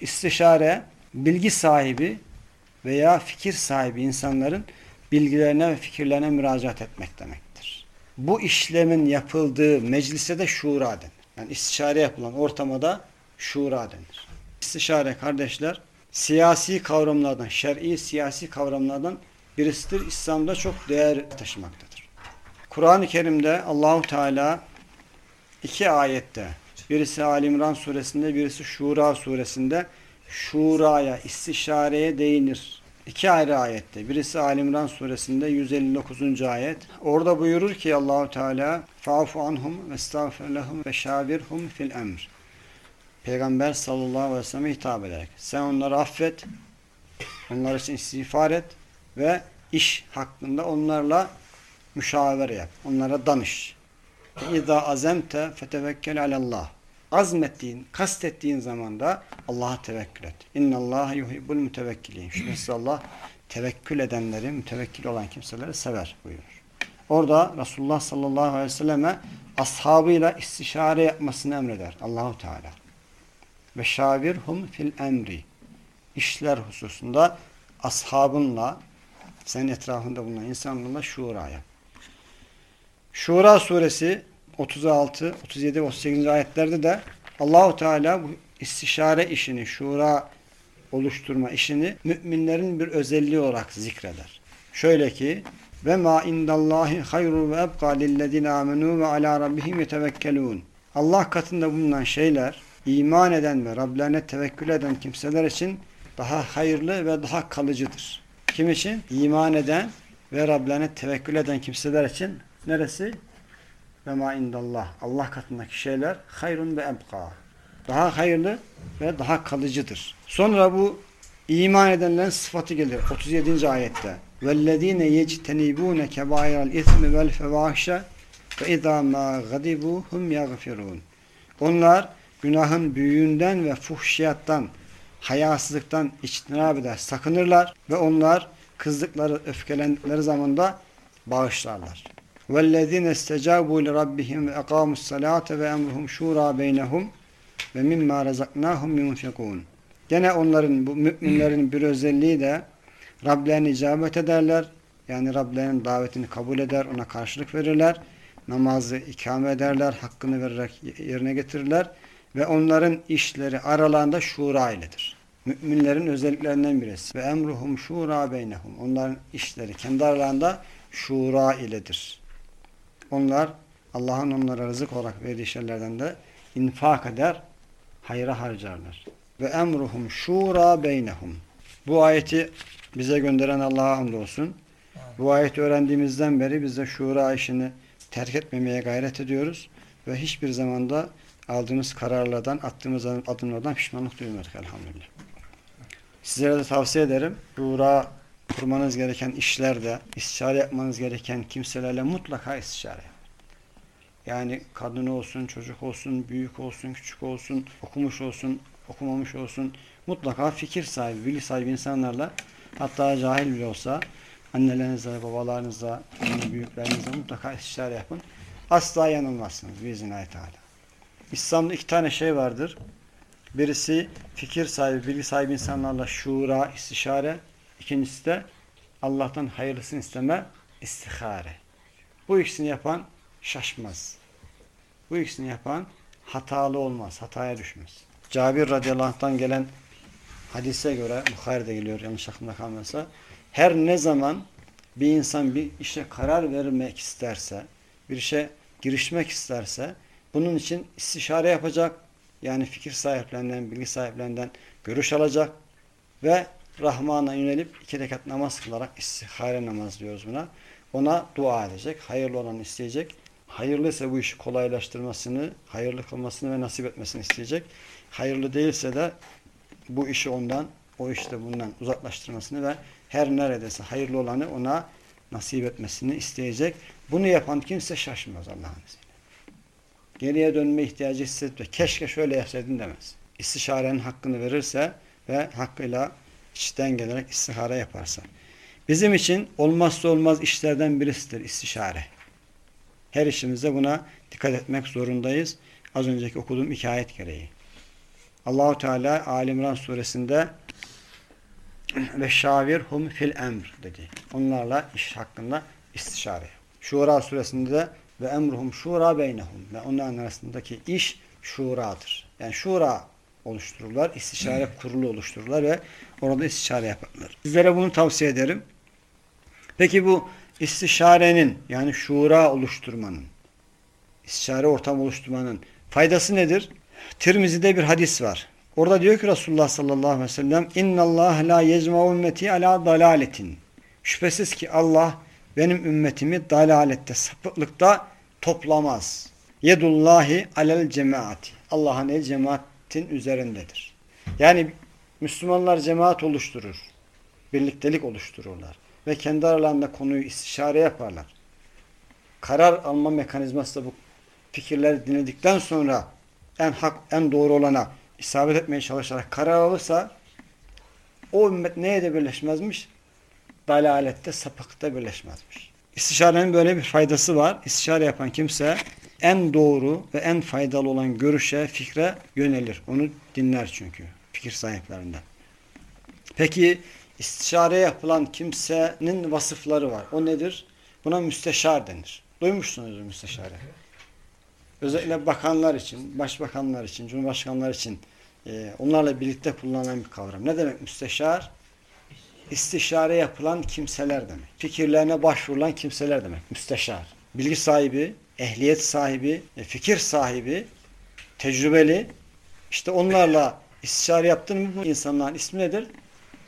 İstişare bilgi sahibi veya fikir sahibi insanların bilgilerine ve fikirlerine müracaat etmek demektir. Bu işlemin yapıldığı meclise de şura denir. Yani istişare yapılan ortama şura denir. İstişare kardeşler siyasi kavramlardan, şer'i siyasi kavramlardan birisidir. İslam'da çok değer taşımaktadır. Kur'an-ı Kerim'de Allahu Teala iki ayette birisi Ali İmran suresinde birisi Şura suresinde şuraya, istişareye değinir. İki ayrı ayette. Birisi Ali İmran suresinde 159. ayet. Orada buyurur ki Allahu Teala "Fa'fu anhum vestağfir lehum ve şavirhum fil emr." Peygamber sallallahu aleyhi ve selleme hitap ederek sen onları affet, onlar için istiğfar et ve iş hakkında onlarla müşavere yap. Onlara danış. İza azemte fetevekkel alallah. Azmettiğin, kastettiğin zaman da Allah'a tevekkül et. İnna Allah yuhibbul mütevekkilin. Şüphesiz Allah tevekkül edenleri, mütevekkil olan kimseleri sever buyurur. Orada Resulullah sallallahu aleyhi ve selleme ashabıyla istişare yapmasını emreder Allahu Teala. Ve şavirhum fil emri. İşler hususunda ashabınla senin etrafında bulunan insanlarla şura yap. Şura suresi 36, 37 ve 38. ayetlerde de Allahu Teala bu istişare işini, şura oluşturma işini müminlerin bir özelliği olarak zikreder. Şöyle ki ve ma indallahi hayrun ve ebqa lillezine amenu ve ala rabbihim yetevekkelun. Allah katında bulunan şeyler iman eden ve Rablerine tevekkül eden kimseler için daha hayırlı ve daha kalıcıdır. Kim için? İman eden ve Rablerine tevekkül eden kimseler için neresi? Ve ma indallah. Allah katındaki şeyler hayrun ve ebqa. Daha hayırlı ve daha kalıcıdır. Sonra bu iman edenlerin sıfatı gelir. 37. ayette. وَالَّذ۪ينَ يَجْتَنِبُونَ كَبَائِرَ الْاِثْمِ وَالْفَوَاحِشَ وَاِذَا مَا غَدِبُوا هُمْ يَغْفِرُونَ Onlar günahın büyüğünden ve fuhşiyattan, hayasızlıktan içtinab eder, sakınırlar ve onlar kızdıkları, öfkelendikleri zamanda bağışlarlar. وَالَّذ۪ينَ اسْتَجَابُوا لِرَبِّهِمْ وَاَقَامُوا الصَّلَاةَ وَاَمْرُهُمْ شُورَى بَيْنَهُمْ وَمِمَّا رَزَقْنَاهُمْ يُنْفِقُونَ Gene onların, bu müminlerin bir özelliği de Rablerine icabet ederler. Yani Rablerinin davetini kabul eder, ona karşılık verirler. Namazı ikame ederler, hakkını vererek yerine getirirler. Ve onların işleri aralarında şura iledir. Müminlerin özelliklerinden birisi. Ve emruhum şura beynehum. Onların işleri kendi aralarında şura iledir. Onlar Allah'ın onlara rızık olarak verdiği şeylerden de infak eder, hayra harcarlar. Ve emruhum şura beynehum. Bu ayeti bize gönderen Allah'a hamdolsun. Bu ayeti öğrendiğimizden beri biz de şura işini terk etmemeye gayret ediyoruz. Ve hiçbir zamanda aldığımız kararlardan, attığımız adımlardan pişmanlık duymadık elhamdülillah. Sizlere de tavsiye ederim. Şura kurmanız gereken işlerde, istişare yapmanız gereken kimselerle mutlaka istişare yapın. Yani kadın olsun, çocuk olsun, büyük olsun, küçük olsun, okumuş olsun, okumamış olsun, mutlaka fikir sahibi, bilgi sahibi insanlarla hatta cahil bile olsa annelerinizle, babalarınızla, büyüklerinizle mutlaka istişare yapın. Asla yanılmazsınız biiznillahü teala. İslam'da iki tane şey vardır. Birisi fikir sahibi, bilgi sahibi insanlarla şura, istişare. İkincisi de Allah'tan hayırlısını isteme, istihare. Bu ikisini yapan şaşmaz. Bu ikisini yapan hatalı olmaz, hataya düşmez. Cabir radıyallahu anh'tan gelen hadise göre, Bukhari'de geliyor yanlış aklımda kalmasa, her ne zaman bir insan bir işe karar vermek isterse, bir işe girişmek isterse, bunun için istişare yapacak, yani fikir sahiplerinden, bilgi sahiplerinden görüş alacak ve Rahman'a yönelip iki rekat namaz kılarak istihare namaz diyoruz buna. Ona dua edecek, hayırlı olanı isteyecek. Hayırlıysa bu işi kolaylaştırmasını, hayırlı kılmasını ve nasip etmesini isteyecek. Hayırlı değilse de bu işi ondan, o işte bundan uzaklaştırmasını ve her neredeyse hayırlı olanı ona nasip etmesini isteyecek. Bunu yapan kimse şaşmaz Allah'ın izniyle. Geriye dönme ihtiyacı hissedip keşke şöyle yapsaydım demez. İstişarenin hakkını verirse ve hakkıyla içten gelerek istihare yaparsa. Bizim için olmazsa olmaz işlerden birisidir istişare. Her işimizde buna dikkat etmek zorundayız. Az önceki okuduğum iki gereği. Allahu Teala Ali İmran suresinde ve şavirhum fil emr dedi. Onlarla iş hakkında istişare. Şura suresinde de ve emruhum şura beynehum ve onların arasındaki iş şuradır. Yani şura oluştururlar, istişare kurulu oluştururlar ve orada istişare yaparlar. Sizlere bunu tavsiye ederim. Peki bu istişarenin yani şura oluşturmanın, istişare ortam oluşturmanın faydası nedir? Tirmizi'de bir hadis var. Orada diyor ki Resulullah sallallahu aleyhi ve sellem İnna Allah la yecma'u ümmeti ala dalaletin. Şüphesiz ki Allah benim ümmetimi dalalette, sapıklıkta toplamaz. Yedullahi alel cemaati. Allah'ın el cemaatin üzerindedir. Yani Müslümanlar cemaat oluşturur. Birliktelik oluştururlar. Ve kendi aralarında konuyu istişare yaparlar. Karar alma mekanizması da bu fikirleri dinledikten sonra en hak, en doğru olana isabet etmeye çalışarak karar alırsa o ümmet neye de birleşmezmiş? Dalalette, sapıkta birleşmezmiş. İstişarenin böyle bir faydası var. İstişare yapan kimse en doğru ve en faydalı olan görüşe, fikre yönelir. Onu dinler çünkü fikir sahiplerinden. Peki istişare yapılan kimsenin vasıfları var. O nedir? Buna müsteşar denir. Duymuşsunuz müsteşare. Özellikle bakanlar için, başbakanlar için, cumhurbaşkanlar için e, onlarla birlikte kullanılan bir kavram. Ne demek müsteşar? İstişare yapılan kimseler demek. Fikirlerine başvurulan kimseler demek. Müsteşar. Bilgi sahibi, ehliyet sahibi, fikir sahibi, tecrübeli. İşte onlarla istişare yaptın bu insanların ismi nedir?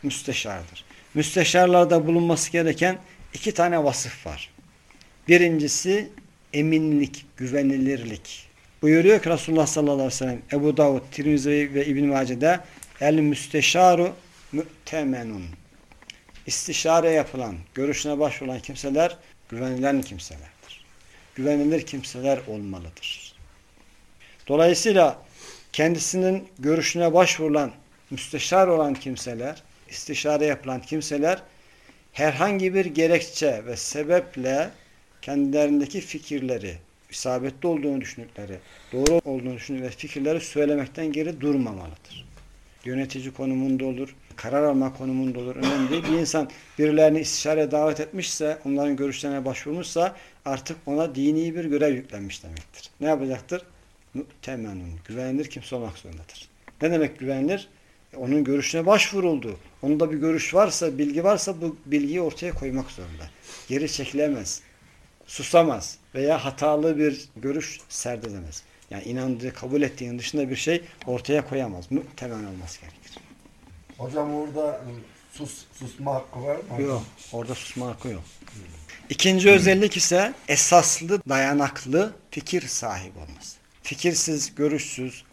Müsteşardır. Müsteşarlarda bulunması gereken iki tane vasıf var. Birincisi eminlik, güvenilirlik. Buyuruyor ki Resulullah sallallahu aleyhi ve sellem Ebu Davud, Tirmizi ve İbn Mace'de el müsteşaru mü'temenun. İstişare yapılan, görüşüne başvurulan kimseler güvenilen kimselerdir. Güvenilir kimseler olmalıdır. Dolayısıyla kendisinin görüşüne başvurulan, müsteşar olan kimseler, istişare yapılan kimseler herhangi bir gerekçe ve sebeple kendilerindeki fikirleri, isabetli olduğunu düşündükleri, doğru olduğunu düşündükleri fikirleri söylemekten geri durmamalıdır. Yönetici konumunda olur, karar alma konumunda olur. Önemli değil. Bir insan birilerini istişare davet etmişse, onların görüşlerine başvurmuşsa artık ona dini bir görev yüklenmiş demektir. Ne yapacaktır? Temenun. Güvenilir kimse olmak zorundadır. Ne demek güvenilir? Onun görüşüne başvuruldu. Onda bir görüş varsa, bilgi varsa bu bilgiyi ortaya koymak zorunda. Geri çekilemez susamaz veya hatalı bir görüş serdedemez. Yani inandığı, kabul ettiğinin dışında bir şey ortaya koyamaz. Muhtemelen olması gerekir. Hocam orada sus, susma hakkı var mı? Yok. Orada susma hakkı yok. İkinci özellik ise esaslı, dayanaklı fikir sahibi olması. Fikirsiz, görüşsüz,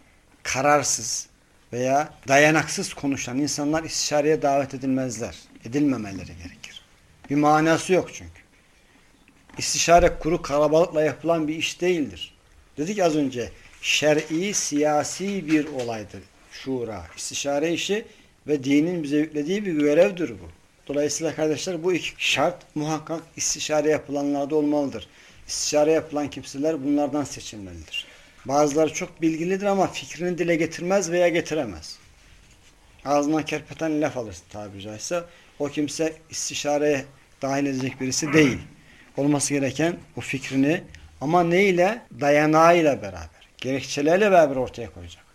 kararsız veya dayanaksız konuşan insanlar istişareye davet edilmezler. Edilmemeleri gerekir. Bir manası yok çünkü. İstişare kuru kalabalıkla yapılan bir iş değildir. Dedik az önce şer'i siyasi bir olaydır şura. İstişare işi ve dinin bize yüklediği bir görevdir bu. Dolayısıyla kardeşler bu iki şart muhakkak istişare yapılanlarda olmalıdır. İstişare yapılan kimseler bunlardan seçilmelidir. Bazıları çok bilgilidir ama fikrini dile getirmez veya getiremez. Ağzından kerpeten laf alır tabiri caizse. O kimse istişareye dahil edecek birisi değil olması gereken o fikrini ama neyle? Dayanağıyla beraber, gerekçelerle beraber ortaya koyacak.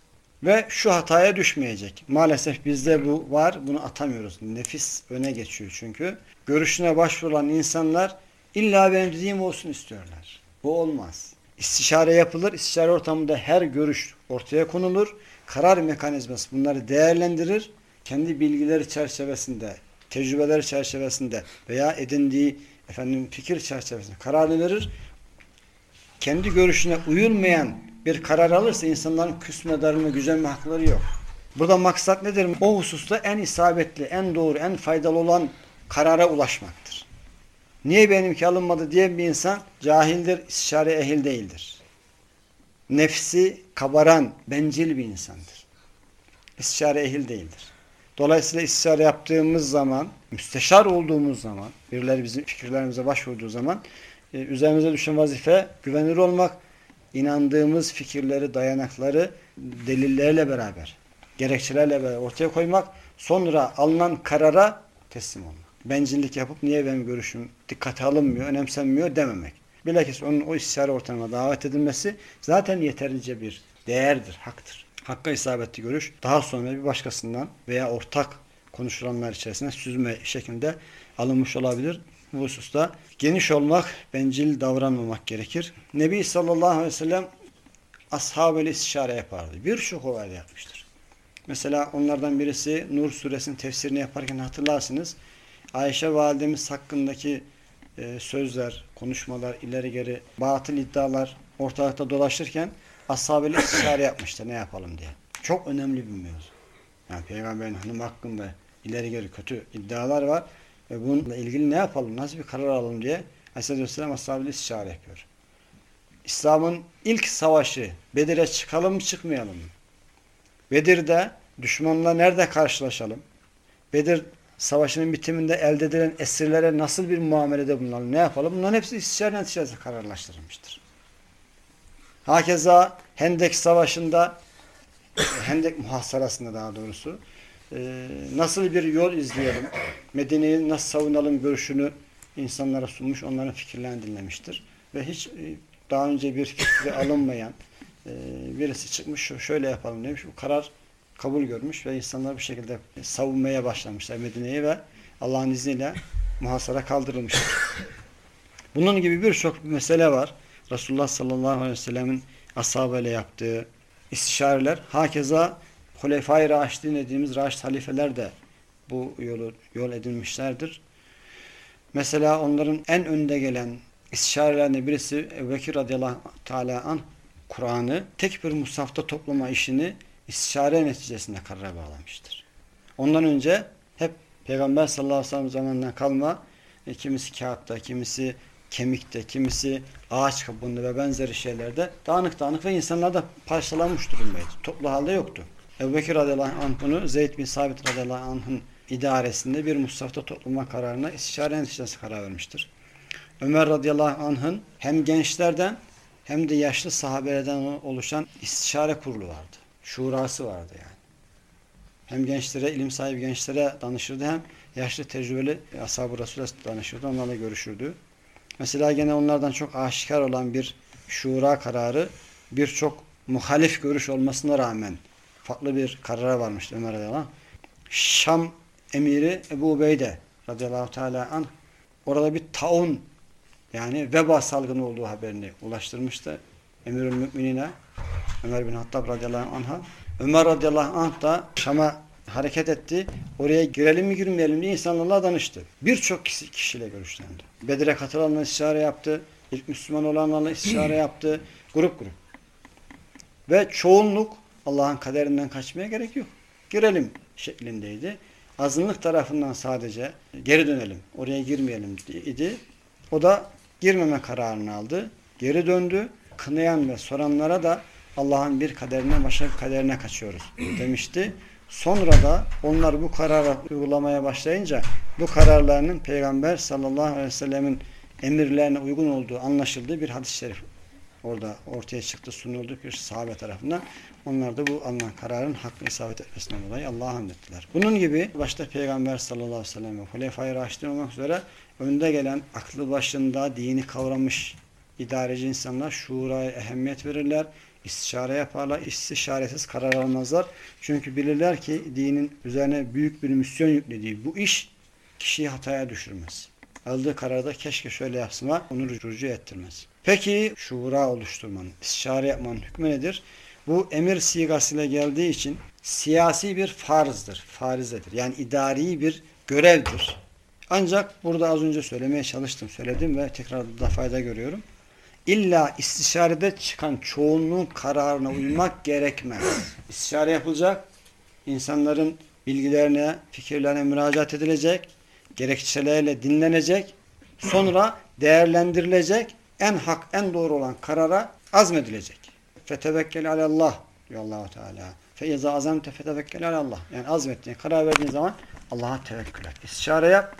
Ve şu hataya düşmeyecek. Maalesef bizde bu var, bunu atamıyoruz. Nefis öne geçiyor çünkü. Görüşüne başvurulan insanlar illa benim dediğim olsun istiyorlar. Bu olmaz. İstişare yapılır. İstişare ortamında her görüş ortaya konulur. Karar mekanizması bunları değerlendirir. Kendi bilgileri çerçevesinde, tecrübeleri çerçevesinde veya edindiği efendim fikir çerçevesinde kararını verir. Kendi görüşüne uyulmayan bir karar alırsa insanların küsme, darılma, gücenme hakları yok. Burada maksat nedir? O hususta en isabetli, en doğru, en faydalı olan karara ulaşmaktır. Niye benimki alınmadı diye bir insan cahildir, istişare ehil değildir. Nefsi kabaran, bencil bir insandır. İstişare ehil değildir. Dolayısıyla istişare yaptığımız zaman, müsteşar olduğumuz zaman, birileri bizim fikirlerimize başvurduğu zaman e, üzerimize düşen vazife güvenilir olmak, inandığımız fikirleri, dayanakları delillerle beraber gerekçelerle beraber ortaya koymak, sonra alınan karara teslim olmak. Bencillik yapıp niye benim görüşüm dikkate alınmıyor, önemsenmiyor dememek. Bilakis onun o istişare ortamına davet edilmesi zaten yeterince bir değerdir, haktır. Hakka isabetli görüş daha sonra bir başkasından veya ortak konuşulanlar içerisinde süzme şeklinde alınmış olabilir. Bu hususta geniş olmak, bencil davranmamak gerekir. Nebi sallallahu aleyhi ve sellem ashabıyla istişare yapardı. Birçok olayda yapmıştır. Mesela onlardan birisi Nur suresinin tefsirini yaparken hatırlarsınız. Ayşe validemiz hakkındaki e, sözler, konuşmalar, ileri geri batıl iddialar ortalıkta dolaşırken ashabıyla istişare yapmıştır ne yapalım diye. Çok önemli bir mevzu. Yani peygamberin hanım hakkında ileri geri kötü iddialar var ve bununla ilgili ne yapalım, nasıl bir karar alalım diye Aleyhisselatü Vesselam ashabıyla istişare yapıyor. İslam'ın ilk savaşı Bedir'e çıkalım mı çıkmayalım mı? Bedir'de düşmanla nerede karşılaşalım? Bedir savaşının bitiminde elde edilen esirlere nasıl bir muamelede bulunalım? Ne yapalım? Bunların hepsi istişare neticesi kararlaştırılmıştır. Hakeza Hendek Savaşı'nda Hendek muhasarasında daha doğrusu e, nasıl bir yol izleyelim? Medine'yi nasıl savunalım görüşünü insanlara sunmuş, onların fikirlerini dinlemiştir. Ve hiç e, daha önce bir fikri alınmayan e, birisi çıkmış şöyle yapalım demiş. Bu karar kabul görmüş ve insanlar bu şekilde savunmaya başlamışlar Medine'yi ve Allah'ın izniyle muhasara kaldırılmıştır. Bunun gibi birçok mesele var. Resulullah sallallahu aleyhi ve sellemin ashabıyla yaptığı istişareler. Hakeza Hulefai Raşidin dediğimiz Raşid halifeler de bu yolu yol edinmişlerdir. Mesela onların en önde gelen istişarelerinde birisi Bekir radıyallahu teala an Kur'an'ı tek bir mushafta toplama işini istişare neticesinde karara bağlamıştır. Ondan önce hep Peygamber sallallahu aleyhi ve sellem zamanından kalma e, kimisi kağıtta, kimisi kemikte, kimisi ağaç kabuğunda ve benzeri şeylerde dağınık dağınık ve insanlar da parçalanmış durumdaydı. Toplu halde yoktu. Ebu Bekir radıyallahu anh bunu Zeyd bin Sabit radıyallahu anh'ın idaresinde bir mushafta toplama kararına istişare neticesi karar vermiştir. Ömer radıyallahu anh'ın hem gençlerden hem de yaşlı sahabelerden oluşan istişare kurulu vardı. Şurası vardı yani. Hem gençlere, ilim sahibi gençlere danışırdı hem yaşlı tecrübeli ashab-ı Resul'e danışırdı. Onlarla görüşürdü. Mesela gene onlardan çok aşikar olan bir şura kararı birçok muhalif görüş olmasına rağmen farklı bir karara varmıştı Ömer radıyallahu anh. Şam emiri Ebu Ubeyde radıyallahu teala anh orada bir taun yani veba salgını olduğu haberini ulaştırmıştı. Emirül Müminine Ömer bin Hattab radıyallahu anh'a. Ömer radıyallahu anh da Şam'a hareket etti. Oraya girelim mi girmeyelim diye insanlarla danıştı. Birçok kişi, kişiyle görüşlendi. Bedir'e katılanlarla istişare yaptı. İlk Müslüman olanlarla istişare yaptı. Grup grup. Ve çoğunluk Allah'ın kaderinden kaçmaya gerek yok. Girelim şeklindeydi. Azınlık tarafından sadece geri dönelim, oraya girmeyelim idi. O da girmeme kararını aldı. Geri döndü. Kınayan ve soranlara da Allah'ın bir kaderinden başka bir kaderine kaçıyoruz demişti. Sonra da onlar bu kararı uygulamaya başlayınca bu kararlarının Peygamber sallallahu aleyhi ve sellemin emirlerine uygun olduğu anlaşıldığı bir hadis-i şerif orada ortaya çıktı, sunuldu bir sahabe tarafından. Onlar da bu alınan kararın hakkı isabet etmesinden dolayı Allah'a hamd. Bunun gibi başta Peygamber sallallahu aleyhi ve sellem ve Hulefai Raşidin olmak üzere önde gelen aklı başında dini kavramış idareci insanlar şuuraya ehemmiyet verirler. istişare yaparlar. istişaresiz karar almazlar. Çünkü bilirler ki dinin üzerine büyük bir misyon yüklediği bu iş kişiyi hataya düşürmez. Aldığı kararda keşke şöyle yapsınlar onu rücu ettirmez. Peki şura oluşturmanın, istişare yapmanın hükmü nedir? Bu emir sigasıyla geldiği için siyasi bir farzdır, farizedir. Yani idari bir görevdir. Ancak burada az önce söylemeye çalıştım, söyledim ve tekrar da fayda görüyorum. İlla istişarede çıkan çoğunluğun kararına uymak gerekmez. İstişare yapılacak, insanların bilgilerine, fikirlerine müracaat edilecek, gerekçelerle dinlenecek, sonra değerlendirilecek, en hak, en doğru olan karara azmedilecek. Fetevekkel alallah diyor Allahu Teala. Fe iza azamte fetevekkel alallah. Yani azmettiğin, karar verdiğin zaman Allah'a tevekkül et. İstişare yap,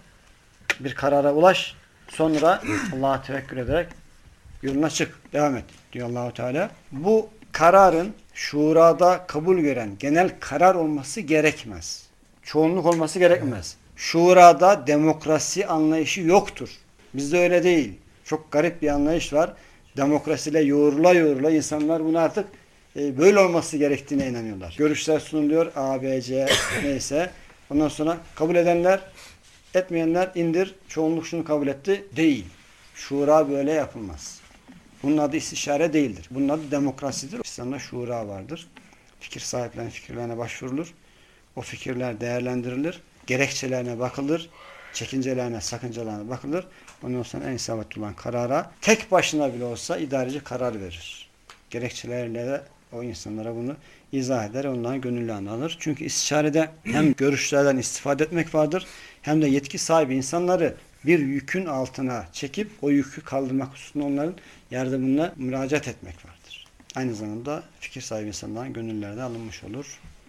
bir karara ulaş, sonra Allah'a tevekkül ederek yoluna çık, devam et diyor Allahu Teala. Bu kararın şurada kabul gören genel karar olması gerekmez. Çoğunluk olması gerekmez. Şurada demokrasi anlayışı yoktur. Bizde öyle değil. Çok garip bir anlayış var. Demokrasiyle yoğrula yoğrula insanlar bunu artık e, böyle olması gerektiğine inanıyorlar. Görüşler sunuluyor. A, B, C neyse. Ondan sonra kabul edenler etmeyenler indir. Çoğunluk şunu kabul etti. Değil. Şura böyle yapılmaz. Bunun adı istişare değildir. Bunun adı demokrasidir. İslam'da şura vardır. Fikir sahiplerinin fikirlerine başvurulur. O fikirler değerlendirilir. Gerekçelerine bakılır. Çekincelerine, sakıncalarına bakılır. Ondan sonra en isabetli olan karara tek başına bile olsa idareci karar verir. Gerekçelerle de o insanlara bunu izah eder, onların gönüllerini alır. Çünkü istişarede hem görüşlerden istifade etmek vardır, hem de yetki sahibi insanları bir yükün altına çekip o yükü kaldırmak hususunda onların yardımına müracaat etmek vardır. Aynı zamanda fikir sahibi insanların gönüllerde alınmış olur.